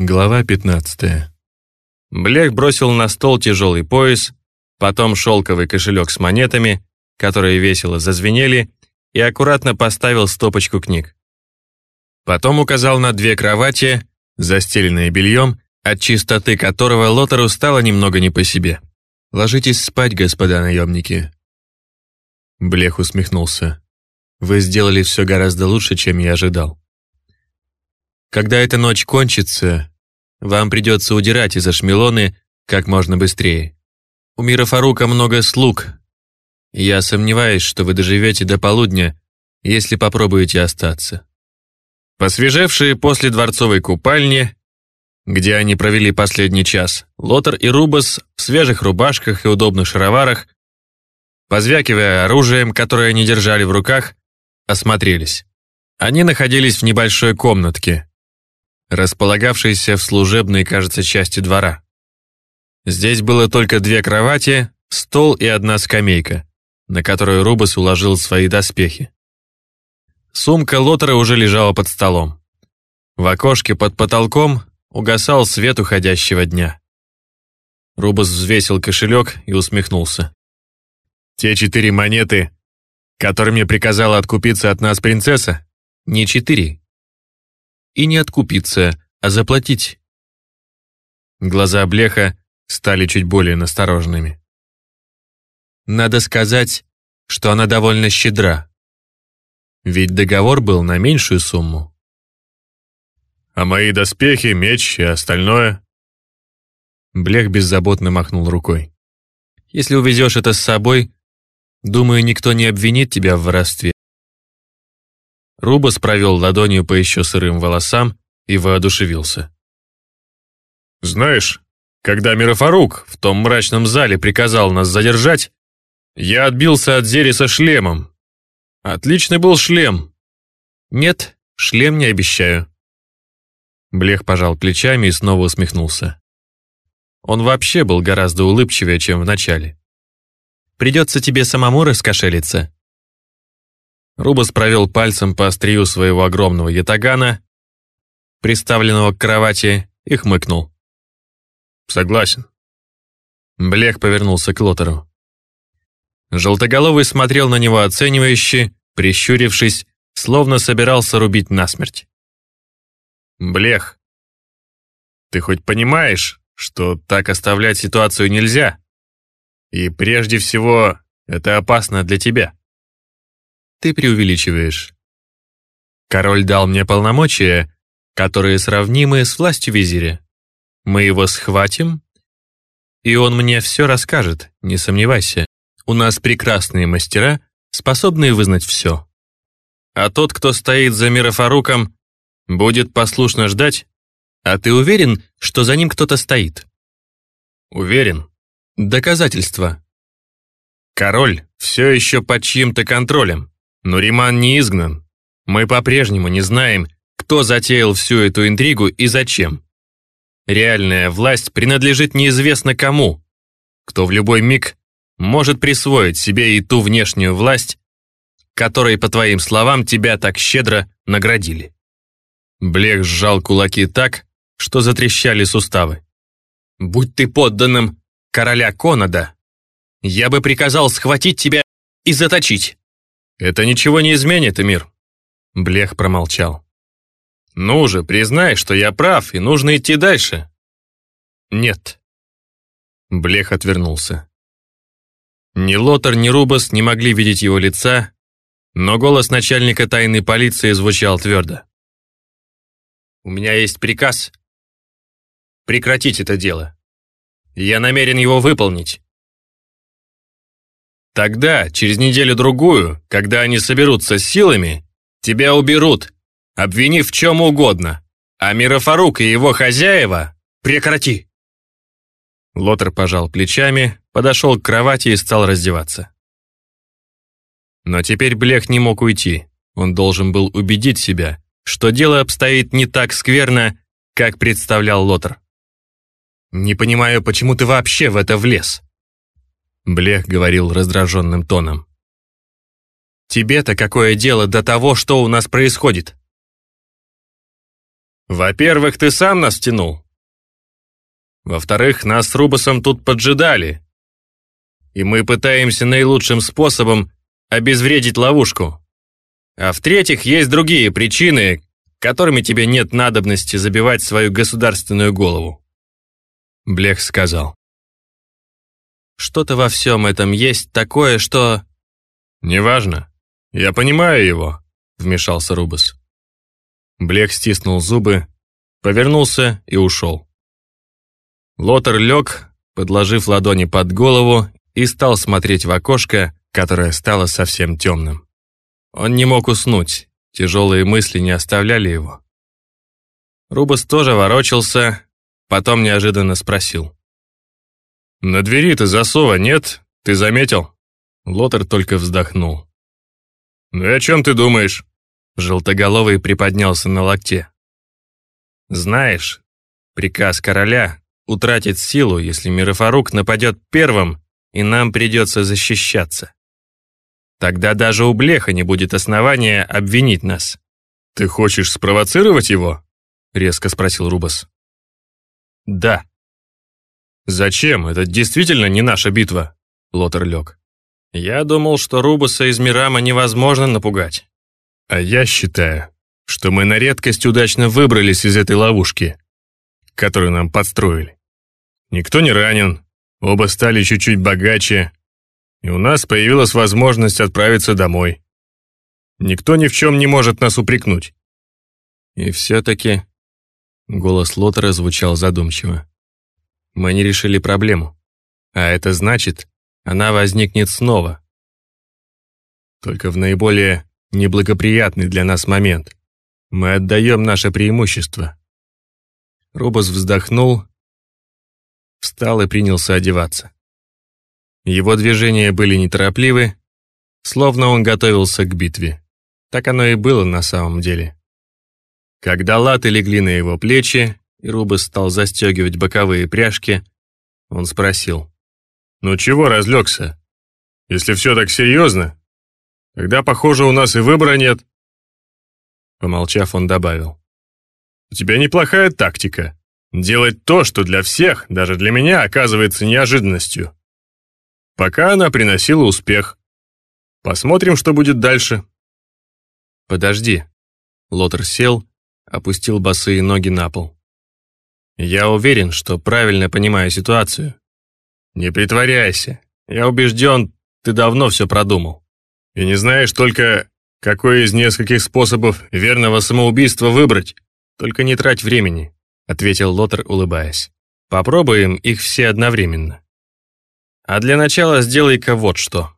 Глава 15. Блек бросил на стол тяжелый пояс, потом шелковый кошелек с монетами, которые весело зазвенели, и аккуратно поставил стопочку книг. Потом указал на две кровати, застеленные бельем, от чистоты которого Лотеру стало немного не по себе. «Ложитесь спать, господа наемники». Блех усмехнулся. «Вы сделали все гораздо лучше, чем я ожидал. Когда эта ночь кончится, вам придется удирать из Ашмелоны как можно быстрее. У Мира Фарука много слуг. Я сомневаюсь, что вы доживете до полудня, если попробуете остаться. Посвежевшие после дворцовой купальни, где они провели последний час, Лотер и Рубас в свежих рубашках и удобных шароварах, позвякивая оружием, которое они держали в руках, осмотрелись. Они находились в небольшой комнатке, располагавшейся в служебной, кажется, части двора. Здесь было только две кровати, стол и одна скамейка, на которую Рубас уложил свои доспехи. Сумка Лотера уже лежала под столом. В окошке под потолком угасал свет уходящего дня. Рубас взвесил кошелек и усмехнулся. «Те четыре монеты, которыми приказала откупиться от нас принцесса, не четыре, и не откупиться, а заплатить. Глаза Блеха стали чуть более настороженными. Надо сказать, что она довольно щедра. Ведь договор был на меньшую сумму. А мои доспехи, меч и остальное? Блех беззаботно махнул рукой. Если увезешь это с собой, думаю, никто не обвинит тебя в воровстве. Рубас провел ладонью по еще сырым волосам и воодушевился. «Знаешь, когда Мирафарук в том мрачном зале приказал нас задержать, я отбился от Зериса шлемом. Отличный был шлем. Нет, шлем не обещаю». Блех пожал плечами и снова усмехнулся. Он вообще был гораздо улыбчивее, чем в начале. «Придется тебе самому раскошелиться», Рубас провел пальцем по острию своего огромного ятагана, приставленного к кровати, и хмыкнул. «Согласен». Блех повернулся к Лотеру. Желтоголовый смотрел на него оценивающе, прищурившись, словно собирался рубить насмерть. «Блех, ты хоть понимаешь, что так оставлять ситуацию нельзя? И прежде всего, это опасно для тебя?» Ты преувеличиваешь. Король дал мне полномочия, которые сравнимы с властью визиря. Мы его схватим, и он мне все расскажет, не сомневайся. У нас прекрасные мастера, способные вызнать все. А тот, кто стоит за Мирафаруком, будет послушно ждать, а ты уверен, что за ним кто-то стоит? Уверен. Доказательства. Король все еще под чьим-то контролем. Но Риман не изгнан. Мы по-прежнему не знаем, кто затеял всю эту интригу и зачем. Реальная власть принадлежит неизвестно кому, кто в любой миг может присвоить себе и ту внешнюю власть, которой, по твоим словам, тебя так щедро наградили. Блех сжал кулаки так, что затрещали суставы. «Будь ты подданным короля Конада, я бы приказал схватить тебя и заточить. «Это ничего не изменит, Эмир». Блех промолчал. «Ну же, признай, что я прав, и нужно идти дальше». «Нет». Блех отвернулся. Ни Лотар, ни Рубас не могли видеть его лица, но голос начальника тайной полиции звучал твердо. «У меня есть приказ прекратить это дело. Я намерен его выполнить. Тогда, через неделю-другую, когда они соберутся с силами, тебя уберут, обвинив в чем угодно. А Мирафарук и его хозяева прекрати!» Лотер пожал плечами, подошел к кровати и стал раздеваться. Но теперь Блех не мог уйти. Он должен был убедить себя, что дело обстоит не так скверно, как представлял Лотер. «Не понимаю, почему ты вообще в это влез?» Блех говорил раздраженным тоном. «Тебе-то какое дело до того, что у нас происходит?» Во-первых, ты сам нас тянул. Во-вторых, нас с Рубасом тут поджидали. И мы пытаемся наилучшим способом обезвредить ловушку. А в-третьих, есть другие причины, которыми тебе нет надобности забивать свою государственную голову. Блех сказал. Что-то во всем этом есть такое, что... Неважно. Я понимаю его, вмешался Рубас. Блех стиснул зубы, повернулся и ушел. Лотер лег, подложив ладони под голову, и стал смотреть в окошко, которое стало совсем темным. Он не мог уснуть, тяжелые мысли не оставляли его. Рубас тоже ворочался, потом неожиданно спросил. «На двери-то засова нет, ты заметил?» Лотер только вздохнул. «Ну и о чем ты думаешь?» Желтоголовый приподнялся на локте. «Знаешь, приказ короля утратит силу, если Мирофарук нападет первым, и нам придется защищаться. Тогда даже у Блеха не будет основания обвинить нас». «Ты хочешь спровоцировать его?» — резко спросил Рубас. «Да». «Зачем? Это действительно не наша битва», — Лотер лег. «Я думал, что Рубаса из Мирама невозможно напугать». «А я считаю, что мы на редкость удачно выбрались из этой ловушки, которую нам подстроили. Никто не ранен, оба стали чуть-чуть богаче, и у нас появилась возможность отправиться домой. Никто ни в чем не может нас упрекнуть». «И все-таки...» — голос Лотера звучал задумчиво. «Мы не решили проблему. А это значит, она возникнет снова. Только в наиболее неблагоприятный для нас момент. Мы отдаем наше преимущество». Робос вздохнул, встал и принялся одеваться. Его движения были неторопливы, словно он готовился к битве. Так оно и было на самом деле. Когда латы легли на его плечи, и Рубас стал застегивать боковые пряжки, он спросил. «Ну чего разлегся? Если все так серьезно, тогда, похоже, у нас и выбора нет». Помолчав, он добавил. «У тебя неплохая тактика. Делать то, что для всех, даже для меня, оказывается неожиданностью пока она приносила успех. Посмотрим, что будет дальше. Подожди. Лотер сел, опустил босые ноги на пол. Я уверен, что правильно понимаю ситуацию. Не притворяйся. Я убежден, ты давно все продумал. И не знаешь только, какой из нескольких способов верного самоубийства выбрать. Только не трать времени, ответил Лотер, улыбаясь. Попробуем их все одновременно. А для начала сделай-ка вот что.